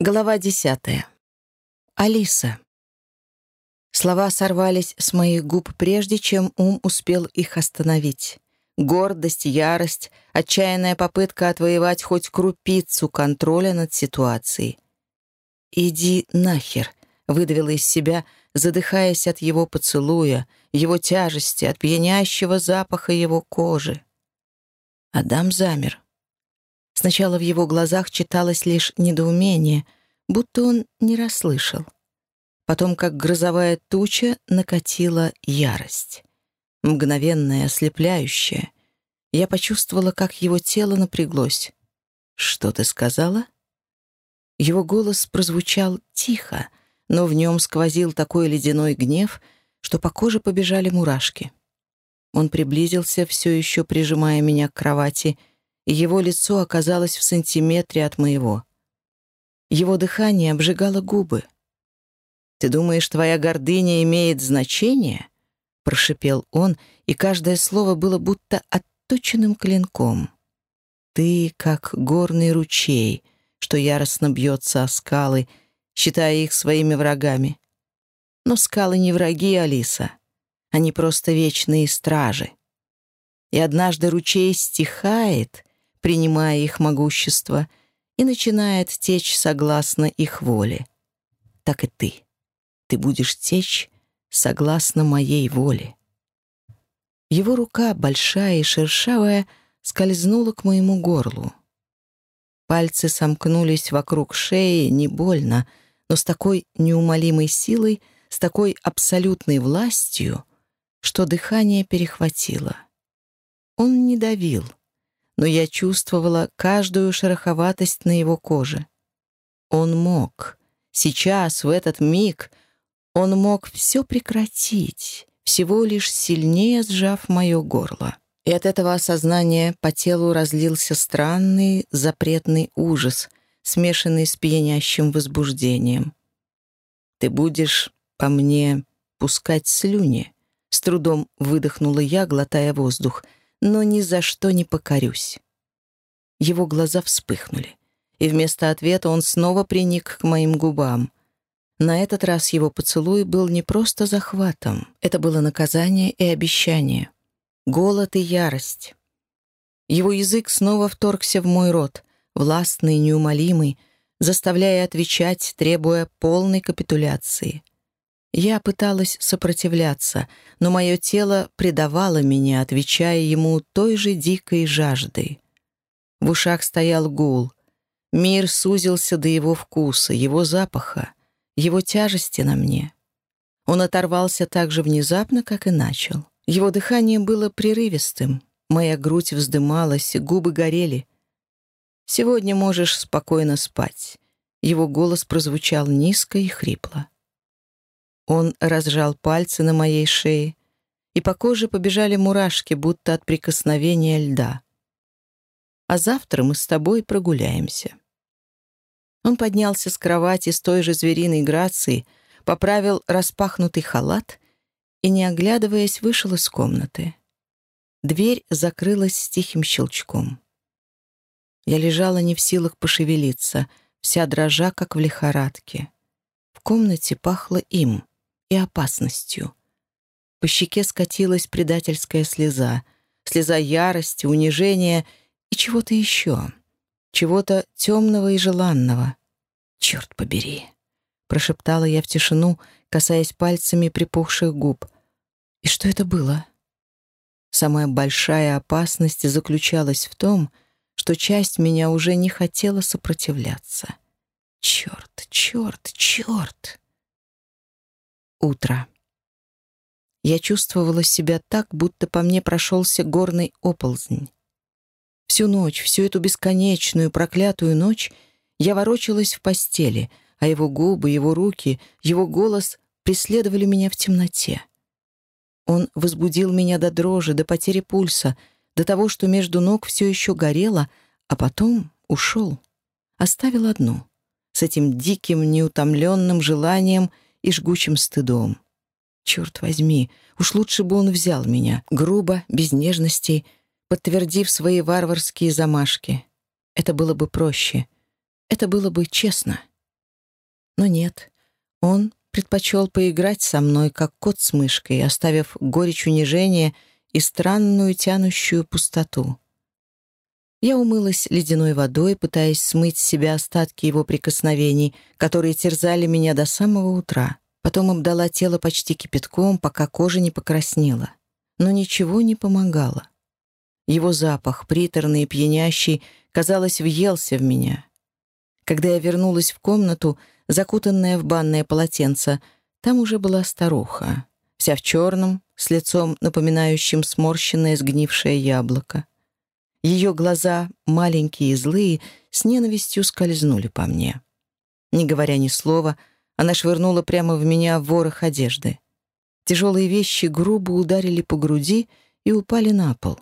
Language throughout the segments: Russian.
Глава десятая. Алиса. Слова сорвались с моих губ, прежде чем ум успел их остановить. Гордость, ярость, отчаянная попытка отвоевать хоть крупицу контроля над ситуацией. «Иди нахер», — выдавила из себя, задыхаясь от его поцелуя, его тяжести, от пьянящего запаха его кожи. Адам замер. Сначала в его глазах читалось лишь недоумение, будто он не расслышал. Потом, как грозовая туча, накатила ярость. Мгновенная, ослепляющая. Я почувствовала, как его тело напряглось. «Что ты сказала?» Его голос прозвучал тихо, но в нем сквозил такой ледяной гнев, что по коже побежали мурашки. Он приблизился, все еще прижимая меня к кровати, его лицо оказалось в сантиметре от моего. Его дыхание обжигало губы. «Ты думаешь, твоя гордыня имеет значение?» — прошипел он, и каждое слово было будто отточенным клинком. «Ты как горный ручей, что яростно бьется о скалы, считая их своими врагами. Но скалы не враги, Алиса. Они просто вечные стражи. И однажды ручей стихает, принимая их могущество, и начинает течь согласно их воле. Так и ты. Ты будешь течь согласно моей воле. Его рука, большая и шершавая, скользнула к моему горлу. Пальцы сомкнулись вокруг шеи, не больно, но с такой неумолимой силой, с такой абсолютной властью, что дыхание перехватило. Он не давил — но я чувствовала каждую шероховатость на его коже. Он мог. Сейчас, в этот миг, он мог все прекратить, всего лишь сильнее сжав мое горло. И от этого осознания по телу разлился странный запретный ужас, смешанный с пьянящим возбуждением. «Ты будешь по мне пускать слюни», — с трудом выдохнула я, глотая воздух — но ни за что не покорюсь. Его глаза вспыхнули, и вместо ответа он снова приник к моим губам. На этот раз его поцелуй был не просто захватом, это было наказание и обещание, голод и ярость. Его язык снова вторгся в мой рот, властный, неумолимый, заставляя отвечать, требуя полной капитуляции — я пыталась сопротивляться, но мое тело предавало меня, отвечая ему той же дикой жаждой. В ушах стоял гул. Мир сузился до его вкуса, его запаха, его тяжести на мне. Он оторвался так же внезапно, как и начал. Его дыхание было прерывистым, моя грудь вздымалась, губы горели. «Сегодня можешь спокойно спать». Его голос прозвучал низко и хрипло. Он разжал пальцы на моей шее, и по коже побежали мурашки, будто от прикосновения льда. «А завтра мы с тобой прогуляемся». Он поднялся с кровати с той же звериной грацией, поправил распахнутый халат и, не оглядываясь, вышел из комнаты. Дверь закрылась с тихим щелчком. Я лежала не в силах пошевелиться, вся дрожа, как в лихорадке. В комнате пахло им — и опасностью. По щеке скатилась предательская слеза, слеза ярости, унижения и чего-то еще, чего-то темного и желанного. «Черт побери!» — прошептала я в тишину, касаясь пальцами припухших губ. «И что это было?» Самая большая опасность заключалась в том, что часть меня уже не хотела сопротивляться. Черт, черт, черт! Утро. Я чувствовала себя так, будто по мне прошелся горный оползнь. Всю ночь, всю эту бесконечную, проклятую ночь я ворочалась в постели, а его губы, его руки, его голос преследовали меня в темноте. Он возбудил меня до дрожи, до потери пульса, до того, что между ног все еще горело, а потом ушел. Оставил одну, с этим диким, неутомленным желанием — и жгучим стыдом. Черт возьми, уж лучше бы он взял меня, грубо, без нежностей, подтвердив свои варварские замашки. Это было бы проще. Это было бы честно. Но нет, он предпочел поиграть со мной, как кот с мышкой, оставив горечь унижения и странную тянущую пустоту. Я умылась ледяной водой, пытаясь смыть с себя остатки его прикосновений, которые терзали меня до самого утра. Потом обдала тело почти кипятком, пока кожа не покраснела. Но ничего не помогало. Его запах, приторный и пьянящий, казалось, въелся в меня. Когда я вернулась в комнату, закутанная в банное полотенце, там уже была старуха, вся в черном, с лицом, напоминающим сморщенное сгнившее яблоко. Ее глаза, маленькие и злые, с ненавистью скользнули по мне. Не говоря ни слова, она швырнула прямо в меня ворох одежды. Тяжелые вещи грубо ударили по груди и упали на пол.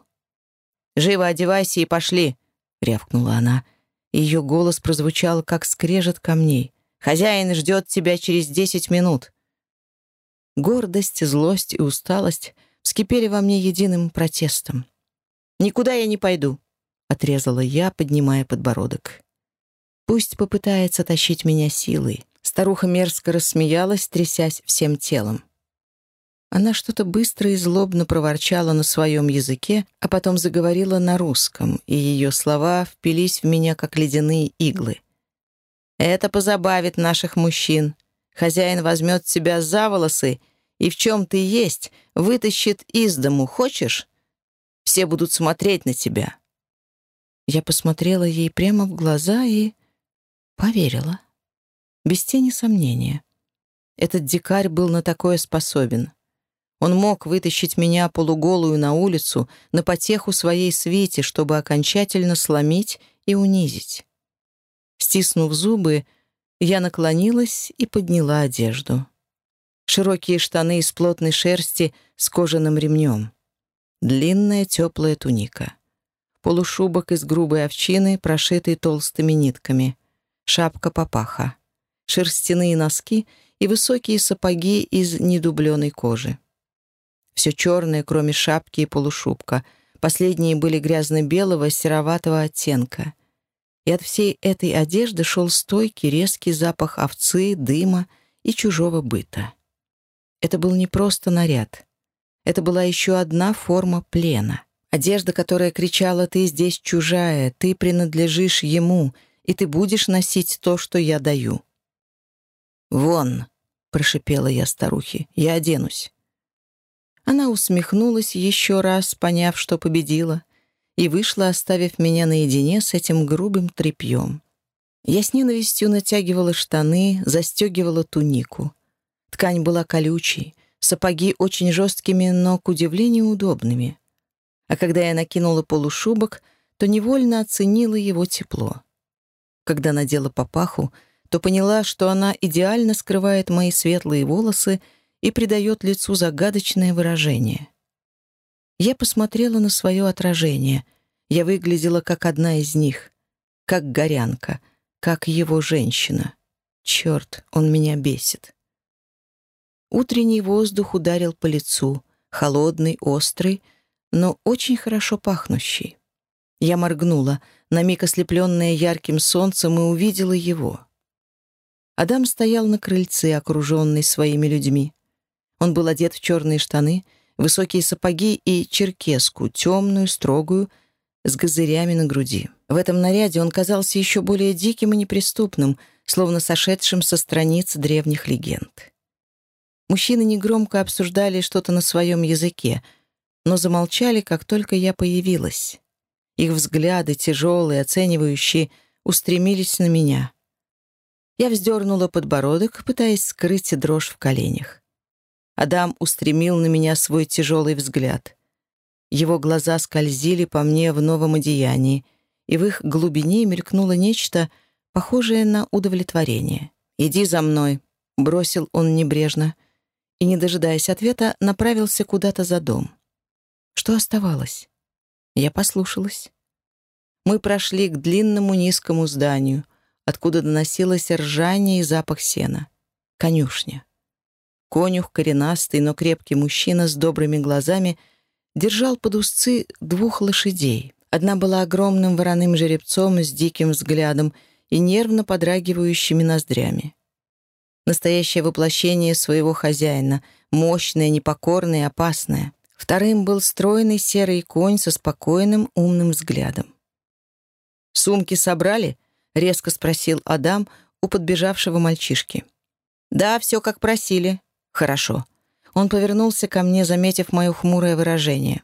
«Живо одевайся и пошли!» — рявкнула она. Ее голос прозвучал, как скрежет камней. «Хозяин ждет тебя через десять минут». Гордость, злость и усталость вскипели во мне единым протестом. «Никуда я не пойду», — отрезала я, поднимая подбородок. «Пусть попытается тащить меня силой». Старуха мерзко рассмеялась, трясясь всем телом. Она что-то быстро и злобно проворчала на своем языке, а потом заговорила на русском, и ее слова впились в меня, как ледяные иглы. «Это позабавит наших мужчин. Хозяин возьмет тебя за волосы и в чем ты есть, вытащит из дому. Хочешь? Все будут смотреть на тебя». Я посмотрела ей прямо в глаза и поверила. Без тени сомнения. Этот дикарь был на такое способен. Он мог вытащить меня полуголую на улицу на потеху своей свете, чтобы окончательно сломить и унизить. Стиснув зубы, я наклонилась и подняла одежду. Широкие штаны из плотной шерсти с кожаным ремнем. Длинная теплая туника. Полушубок из грубой овчины, прошитый толстыми нитками. Шапка-папаха. Шерстяные носки и высокие сапоги из недубленной кожи. Все черное, кроме шапки и полушубка. Последние были грязно-белого, сероватого оттенка. И от всей этой одежды шел стойкий, резкий запах овцы, дыма и чужого быта. Это был не просто наряд. Это была еще одна форма плена. Одежда, которая кричала «ты здесь чужая, ты принадлежишь ему, и ты будешь носить то, что я даю». «Вон!» — прошипела я старухе. «Я оденусь». Она усмехнулась еще раз, поняв, что победила, и вышла, оставив меня наедине с этим грубым тряпьем. Я с ненавистью натягивала штаны, застегивала тунику. Ткань была колючей, сапоги очень жесткими, но, к удивлению, удобными. А когда я накинула полушубок, то невольно оценила его тепло. Когда надела папаху, то поняла, что она идеально скрывает мои светлые волосы и придает лицу загадочное выражение. Я посмотрела на свое отражение. Я выглядела как одна из них, как горянка, как его женщина. Черт, он меня бесит. Утренний воздух ударил по лицу, холодный, острый, но очень хорошо пахнущий. Я моргнула, на миг ослепленная ярким солнцем, и увидела его. Адам стоял на крыльце, окруженный своими людьми. Он был одет в черные штаны, высокие сапоги и черкеску, темную, строгую, с газырями на груди. В этом наряде он казался еще более диким и неприступным, словно сошедшим со страниц древних легенд. Мужчины негромко обсуждали что-то на своем языке, но замолчали, как только я появилась. Их взгляды, тяжелые, оценивающие, устремились на меня. Я вздернула подбородок, пытаясь скрыть дрожь в коленях. Адам устремил на меня свой тяжелый взгляд. Его глаза скользили по мне в новом одеянии, и в их глубине мелькнуло нечто, похожее на удовлетворение. «Иди за мной», — бросил он небрежно, и, не дожидаясь ответа, направился куда-то за дом. Что оставалось? Я послушалась. Мы прошли к длинному низкому зданию, откуда доносилось ржание и запах сена. Конюшня. Конюх, коренастый, но крепкий мужчина с добрыми глазами, держал под узцы двух лошадей. Одна была огромным вороным жеребцом с диким взглядом и нервно подрагивающими ноздрями. Настоящее воплощение своего хозяина, мощное, непокорное, опасное. Вторым был стройный серый конь со спокойным, умным взглядом. «Сумки собрали?» — резко спросил Адам у подбежавшего мальчишки. «Да, все как просили». «Хорошо». Он повернулся ко мне, заметив мое хмурое выражение.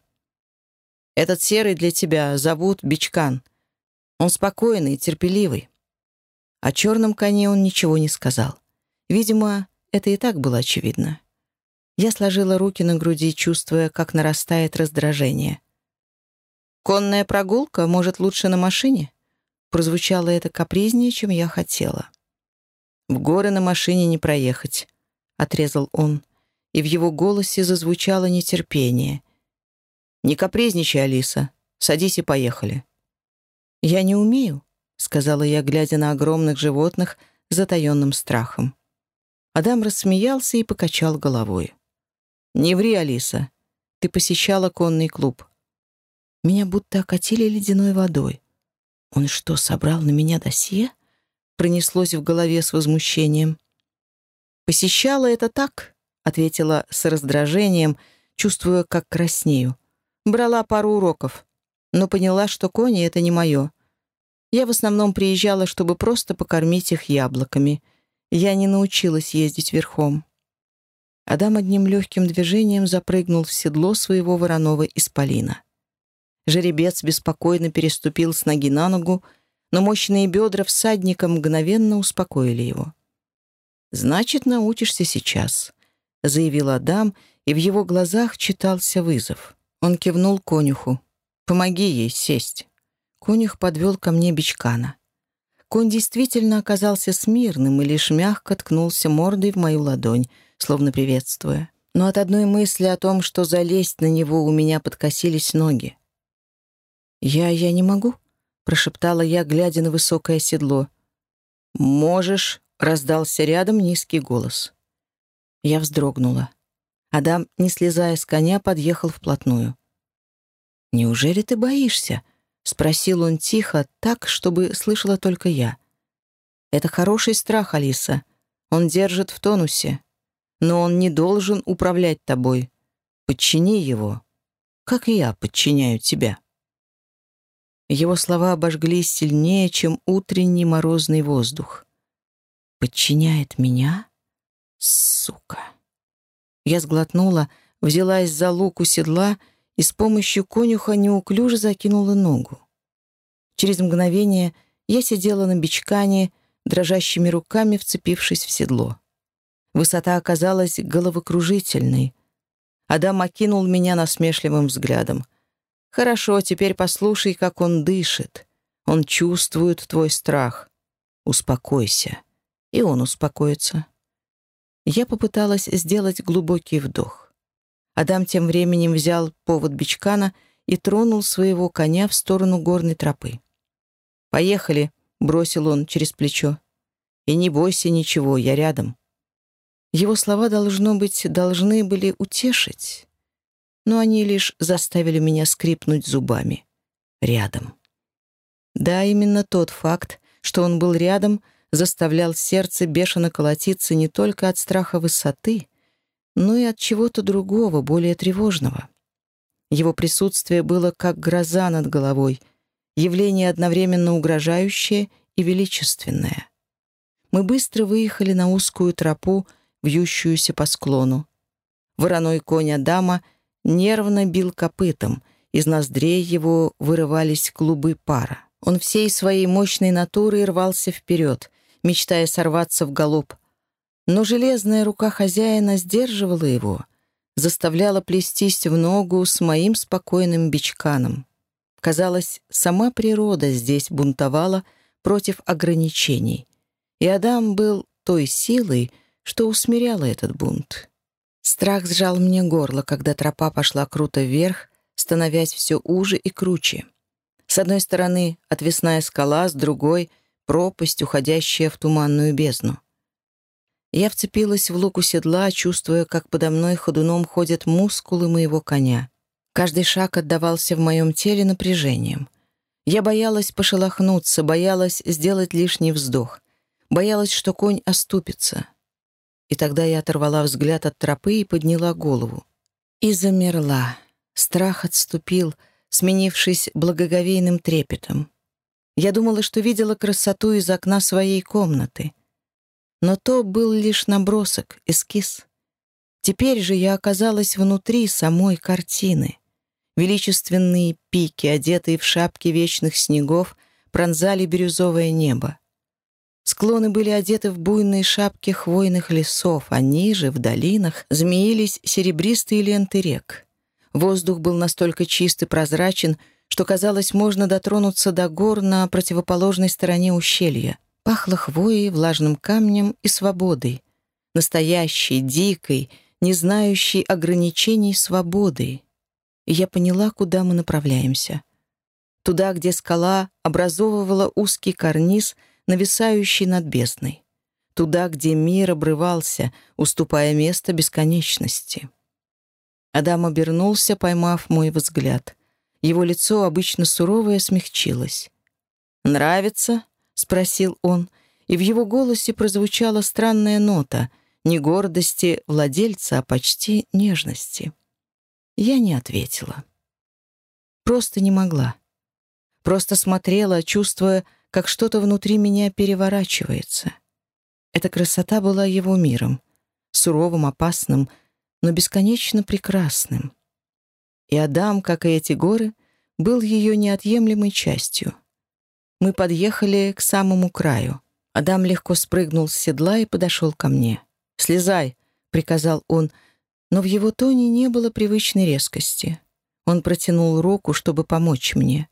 «Этот серый для тебя зовут Бичкан. Он спокойный терпеливый». О черном коне он ничего не сказал. Видимо, это и так было очевидно. Я сложила руки на груди, чувствуя, как нарастает раздражение. «Конная прогулка? Может, лучше на машине?» Прозвучало это капризнее, чем я хотела. «В горы на машине не проехать», — отрезал он, и в его голосе зазвучало нетерпение. «Не капризничай, Алиса. Садись и поехали». «Я не умею», — сказала я, глядя на огромных животных с затаенным страхом. Адам рассмеялся и покачал головой. «Не ври, Алиса. Ты посещала конный клуб». Меня будто окатили ледяной водой. Он что, собрал на меня досье? Пронеслось в голове с возмущением. «Посещала это так», — ответила с раздражением, чувствуя, как краснею. «Брала пару уроков, но поняла, что кони — это не мое. Я в основном приезжала, чтобы просто покормить их яблоками. Я не научилась ездить верхом». Адам одним легким движением запрыгнул в седло своего вороного исполина. Жеребец беспокойно переступил с ноги на ногу, но мощные бедра всадника мгновенно успокоили его. «Значит, научишься сейчас», — заявил Адам, и в его глазах читался вызов. Он кивнул конюху. «Помоги ей сесть». Конюх подвел ко мне бичкана. Конь действительно оказался смирным и лишь мягко ткнулся мордой в мою ладонь, словно приветствуя. Но от одной мысли о том, что залезть на него, у меня подкосились ноги. «Я... я не могу», — прошептала я, глядя на высокое седло. «Можешь», — раздался рядом низкий голос. Я вздрогнула. Адам, не слезая с коня, подъехал вплотную. «Неужели ты боишься?» — спросил он тихо, так, чтобы слышала только я. «Это хороший страх, Алиса. Он держит в тонусе. Но он не должен управлять тобой. Подчини его, как я подчиняю тебя». Его слова обожглись сильнее, чем утренний морозный воздух. «Подчиняет меня? Сука!» Я сглотнула, взялась за луку седла и с помощью конюха неуклюже закинула ногу. Через мгновение я сидела на бичкане, дрожащими руками вцепившись в седло. Высота оказалась головокружительной. Адам окинул меня насмешливым взглядом — Хорошо, теперь послушай, как он дышит. Он чувствует твой страх. Успокойся. И он успокоится. Я попыталась сделать глубокий вдох. Адам тем временем взял повод бичкана и тронул своего коня в сторону горной тропы. «Поехали», — бросил он через плечо. «И не бойся ничего, я рядом». Его слова, должно быть, должны были утешить но они лишь заставили меня скрипнуть зубами. Рядом. Да, именно тот факт, что он был рядом, заставлял сердце бешено колотиться не только от страха высоты, но и от чего-то другого, более тревожного. Его присутствие было как гроза над головой, явление одновременно угрожающее и величественное. Мы быстро выехали на узкую тропу, вьющуюся по склону. Вороной конь Адама — нервно бил копытом, из ноздрей его вырывались клубы пара. Он всей своей мощной натурой рвался вперед, мечтая сорваться в галоп. Но железная рука хозяина сдерживала его, заставляла плестись в ногу с моим спокойным бичканом. Казалось, сама природа здесь бунтовала против ограничений, и Адам был той силой, что усмиряла этот бунт. Страх сжал мне горло, когда тропа пошла круто вверх, становясь все уже и круче. С одной стороны — отвесная скала, с другой — пропасть, уходящая в туманную бездну. Я вцепилась в луку седла, чувствуя, как подо мной ходуном ходят мускулы моего коня. Каждый шаг отдавался в моем теле напряжением. Я боялась пошелохнуться, боялась сделать лишний вздох. Боялась, что конь оступится. И тогда я оторвала взгляд от тропы и подняла голову. И замерла. Страх отступил, сменившись благоговейным трепетом. Я думала, что видела красоту из окна своей комнаты. Но то был лишь набросок, эскиз. Теперь же я оказалась внутри самой картины. Величественные пики, одетые в шапки вечных снегов, пронзали бирюзовое небо. Склоны были одеты в буйные шапки хвойных лесов, а ниже, в долинах, змеились серебристые ленты рек. Воздух был настолько чист и прозрачен, что, казалось, можно дотронуться до гор на противоположной стороне ущелья. Пахло хвоей, влажным камнем и свободой. Настоящей, дикой, не знающей ограничений свободой. И я поняла, куда мы направляемся. Туда, где скала образовывала узкий карниз — нависающий над бездной. Туда, где мир обрывался, уступая место бесконечности. Адам обернулся, поймав мой взгляд. Его лицо, обычно суровое, смягчилось. «Нравится?» — спросил он, и в его голосе прозвучала странная нота, не гордости владельца, а почти нежности. Я не ответила. Просто не могла. Просто смотрела, чувствуя, как что-то внутри меня переворачивается. Эта красота была его миром, суровым, опасным, но бесконечно прекрасным. И Адам, как и эти горы, был ее неотъемлемой частью. Мы подъехали к самому краю. Адам легко спрыгнул с седла и подошел ко мне. «Слезай», — приказал он, но в его тоне не было привычной резкости. Он протянул руку, чтобы помочь мне.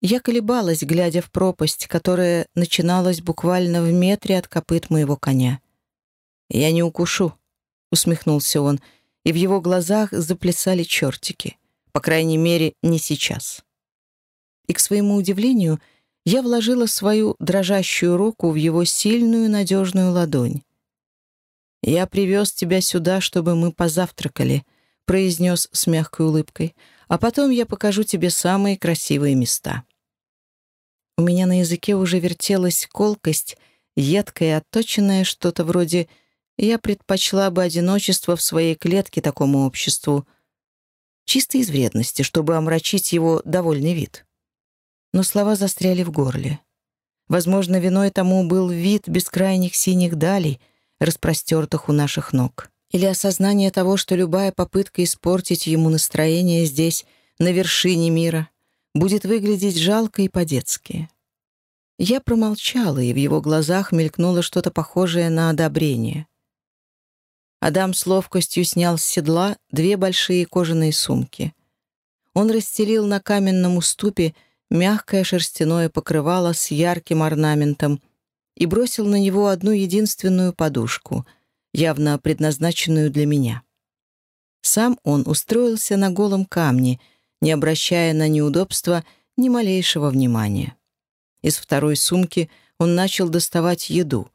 Я колебалась, глядя в пропасть, которая начиналась буквально в метре от копыт моего коня. «Я не укушу», — усмехнулся он, и в его глазах заплясали чертики. По крайней мере, не сейчас. И, к своему удивлению, я вложила свою дрожащую руку в его сильную, надежную ладонь. «Я привез тебя сюда, чтобы мы позавтракали», — произнес с мягкой улыбкой, «а потом я покажу тебе самые красивые места». У меня на языке уже вертелась колкость, едкое, отточенное что-то вроде «я предпочла бы одиночество в своей клетке такому обществу», чисто из вредности, чтобы омрачить его довольный вид. Но слова застряли в горле. Возможно, виной тому был вид бескрайних синих далей, распростертых у наших ног. Или осознание того, что любая попытка испортить ему настроение здесь, на вершине мира, будет выглядеть жалко и по-детски. Я промолчала, и в его глазах мелькнуло что-то похожее на одобрение. Адам с ловкостью снял с седла две большие кожаные сумки. Он расстелил на каменном уступе мягкое шерстяное покрывало с ярким орнаментом и бросил на него одну единственную подушку, явно предназначенную для меня. Сам он устроился на голом камне — не обращая на неудобства ни малейшего внимания. Из второй сумки он начал доставать еду,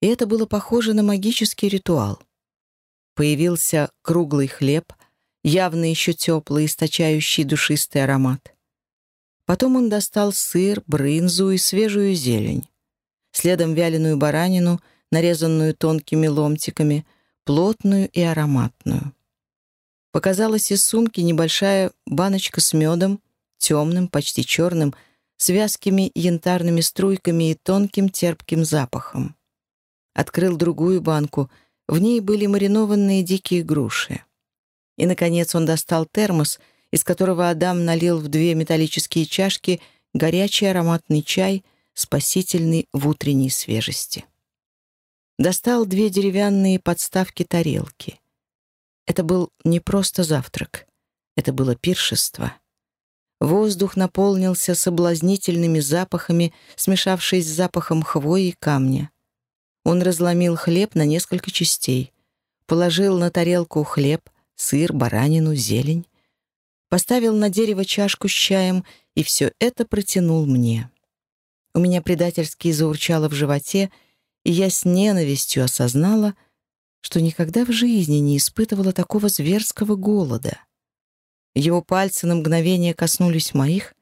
и это было похоже на магический ритуал. Появился круглый хлеб, явно еще теплый, источающий душистый аромат. Потом он достал сыр, брынзу и свежую зелень. Следом вяленую баранину, нарезанную тонкими ломтиками, плотную и ароматную. Показалась из сумки небольшая баночка с медом, темным, почти черным, с вязкими янтарными струйками и тонким терпким запахом. Открыл другую банку, в ней были маринованные дикие груши. И, наконец, он достал термос, из которого Адам налил в две металлические чашки горячий ароматный чай, спасительный в утренней свежести. Достал две деревянные подставки тарелки. Это был не просто завтрак. Это было пиршество. Воздух наполнился соблазнительными запахами, смешавшись с запахом хвои и камня. Он разломил хлеб на несколько частей, положил на тарелку хлеб, сыр, баранину, зелень, поставил на дерево чашку с чаем и все это протянул мне. У меня предательски заурчало в животе, и я с ненавистью осознала — что никогда в жизни не испытывала такого зверского голода. Его пальцы на мгновение коснулись моих,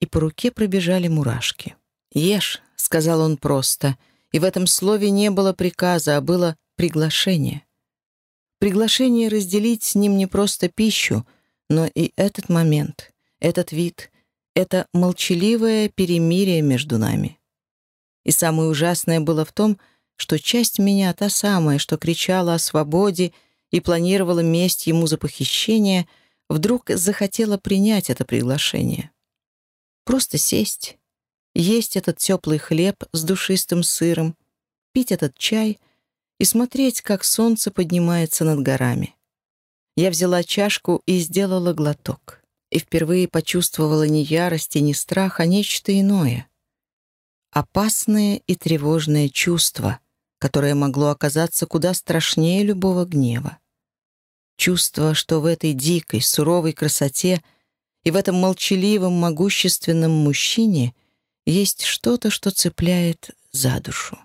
и по руке пробежали мурашки. «Ешь», — сказал он просто, и в этом слове не было приказа, а было приглашение. Приглашение разделить с ним не просто пищу, но и этот момент, этот вид, это молчаливое перемирие между нами. И самое ужасное было в том, что часть меня, та самая, что кричала о свободе и планировала месть ему за похищение, вдруг захотела принять это приглашение. Просто сесть, есть этот теплый хлеб с душистым сыром, пить этот чай и смотреть, как солнце поднимается над горами. Я взяла чашку и сделала глоток, и впервые почувствовала не ярость и не страх, а нечто иное. Опасное и тревожное чувство, которое могло оказаться куда страшнее любого гнева. Чувство, что в этой дикой, суровой красоте и в этом молчаливом, могущественном мужчине есть что-то, что цепляет за душу.